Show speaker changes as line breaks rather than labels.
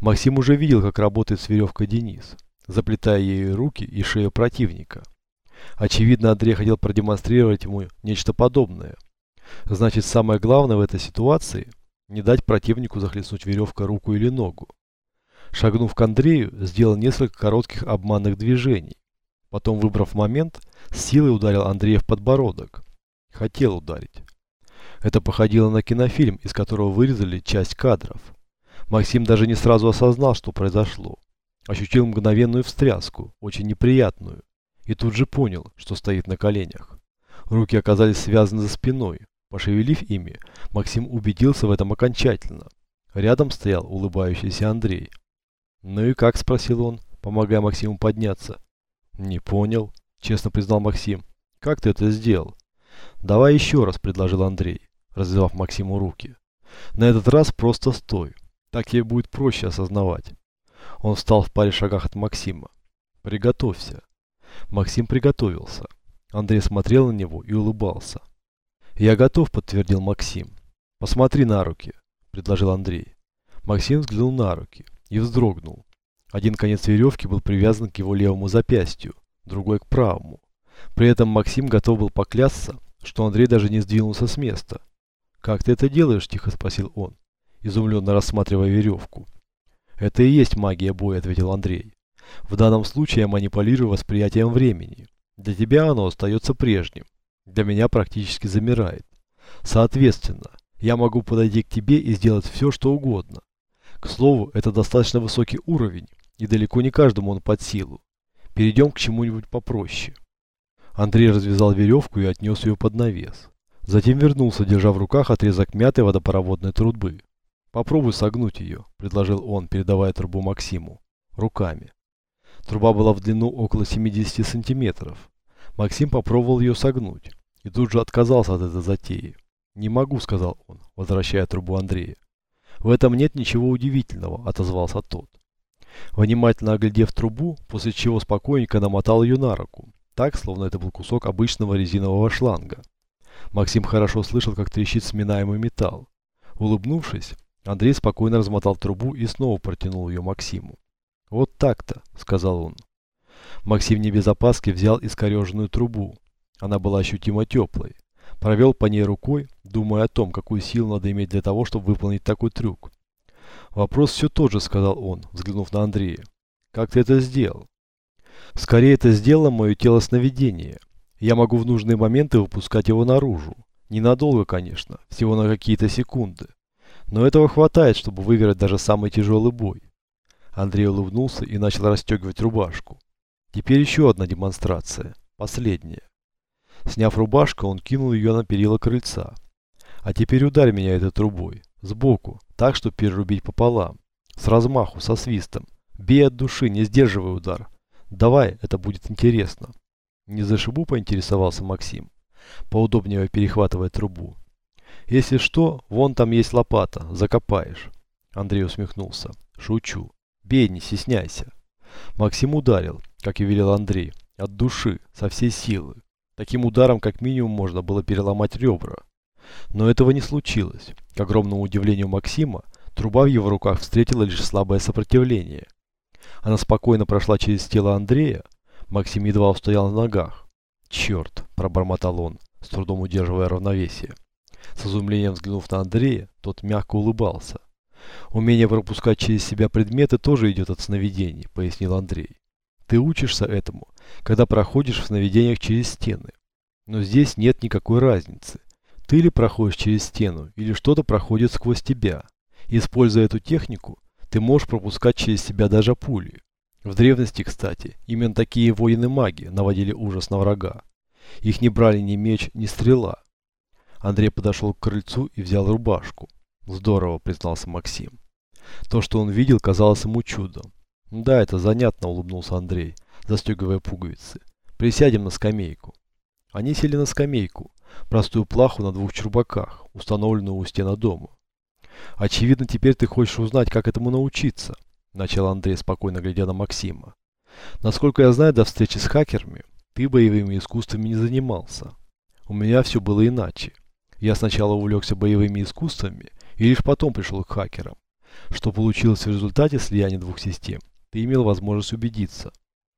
Максим уже видел, как работает с веревкой Денис, заплетая ею руки и шею противника. Очевидно, Андрей хотел продемонстрировать ему нечто подобное. Значит, самое главное в этой ситуации – не дать противнику захлестнуть веревкой руку или ногу. Шагнув к Андрею, сделал несколько коротких обманных движений. Потом, выбрав момент, с силой ударил Андрея в подбородок. Хотел ударить. Это походило на кинофильм, из которого вырезали часть кадров. Максим даже не сразу осознал, что произошло. Ощутил мгновенную встряску, очень неприятную, и тут же понял, что стоит на коленях. Руки оказались связаны за спиной. Пошевелив ими, Максим убедился в этом окончательно. Рядом стоял улыбающийся Андрей. «Ну и как?» – спросил он, помогая Максиму подняться. «Не понял», – честно признал Максим. «Как ты это сделал?» «Давай еще раз», – предложил Андрей, развивав Максиму руки. «На этот раз просто стой. Так тебе будет проще осознавать». Он встал в паре шагах от Максима. «Приготовься». Максим приготовился. Андрей смотрел на него и улыбался. «Я готов», — подтвердил Максим. «Посмотри на руки», — предложил Андрей. Максим взглянул на руки и вздрогнул. Один конец веревки был привязан к его левому запястью, другой к правому. При этом Максим готов был поклясться, что Андрей даже не сдвинулся с места. «Как ты это делаешь?» – тихо спросил он, изумленно рассматривая веревку. «Это и есть магия боя», – ответил Андрей. В данном случае я манипулирую восприятием времени. Для тебя оно остается прежним. Для меня практически замирает. Соответственно, я могу подойти к тебе и сделать все, что угодно. К слову, это достаточно высокий уровень, и далеко не каждому он под силу. Перейдем к чему-нибудь попроще. Андрей развязал веревку и отнес ее под навес. Затем вернулся, держа в руках отрезок мятой водопроводной трубы. «Попробуй согнуть ее», – предложил он, передавая трубу Максиму. Руками. Труба была в длину около 70 сантиметров. Максим попробовал ее согнуть и тут же отказался от этой затеи. «Не могу», — сказал он, возвращая трубу Андрея. «В этом нет ничего удивительного», — отозвался тот. Внимательно оглядев трубу, после чего спокойненько намотал ее на руку, так, словно это был кусок обычного резинового шланга. Максим хорошо слышал, как трещит сминаемый металл. Улыбнувшись, Андрей спокойно размотал трубу и снова протянул ее Максиму. «Вот так-то», — сказал он. Максим не без опаски взял искореженную трубу. Она была ощутимо теплой. Провел по ней рукой, думая о том, какую силу надо иметь для того, чтобы выполнить такой трюк. «Вопрос все тот же», — сказал он, взглянув на Андрея. «Как ты это сделал?» «Скорее это сделало мое тело сновидение. Я могу в нужные моменты выпускать его наружу. Ненадолго, конечно, всего на какие-то секунды. Но этого хватает, чтобы выиграть даже самый тяжелый бой. Андрей улыбнулся и начал расстегивать рубашку. Теперь еще одна демонстрация. Последняя. Сняв рубашку, он кинул ее на перила крыльца. А теперь ударь меня этой трубой. Сбоку. Так, чтобы перерубить пополам. С размаху, со свистом. Бей от души, не сдерживай удар. Давай, это будет интересно. Не зашибу, поинтересовался Максим, поудобнее перехватывая трубу. Если что, вон там есть лопата, закопаешь. Андрей усмехнулся. Шучу. Бей, не стесняйся. Максим ударил, как и велел Андрей, от души, со всей силы. Таким ударом как минимум можно было переломать ребра. Но этого не случилось. К огромному удивлению Максима, труба в его руках встретила лишь слабое сопротивление. Она спокойно прошла через тело Андрея. Максим едва устоял на ногах. «Черт!» – пробормотал он, с трудом удерживая равновесие. С изумлением взглянув на Андрея, тот мягко улыбался. Умение пропускать через себя предметы тоже идет от сновидений, пояснил Андрей. Ты учишься этому, когда проходишь в сновидениях через стены. Но здесь нет никакой разницы. Ты ли проходишь через стену, или что-то проходит сквозь тебя. Используя эту технику, ты можешь пропускать через себя даже пули. В древности, кстати, именно такие воины-маги наводили ужас на врага. Их не брали ни меч, ни стрела. Андрей подошел к крыльцу и взял рубашку. Здорово, признался Максим. То, что он видел, казалось ему чудом. Да, это занятно, улыбнулся Андрей, застегивая пуговицы. Присядем на скамейку. Они сели на скамейку, простую плаху на двух чурбаках, установленную у стены дома. Очевидно, теперь ты хочешь узнать, как этому научиться, начал Андрей, спокойно глядя на Максима. Насколько я знаю, до встречи с хакерами ты боевыми искусствами не занимался. У меня все было иначе. Я сначала увлекся боевыми искусствами и лишь потом пришел к хакерам. Что получилось в результате слияния двух систем, ты имел возможность убедиться.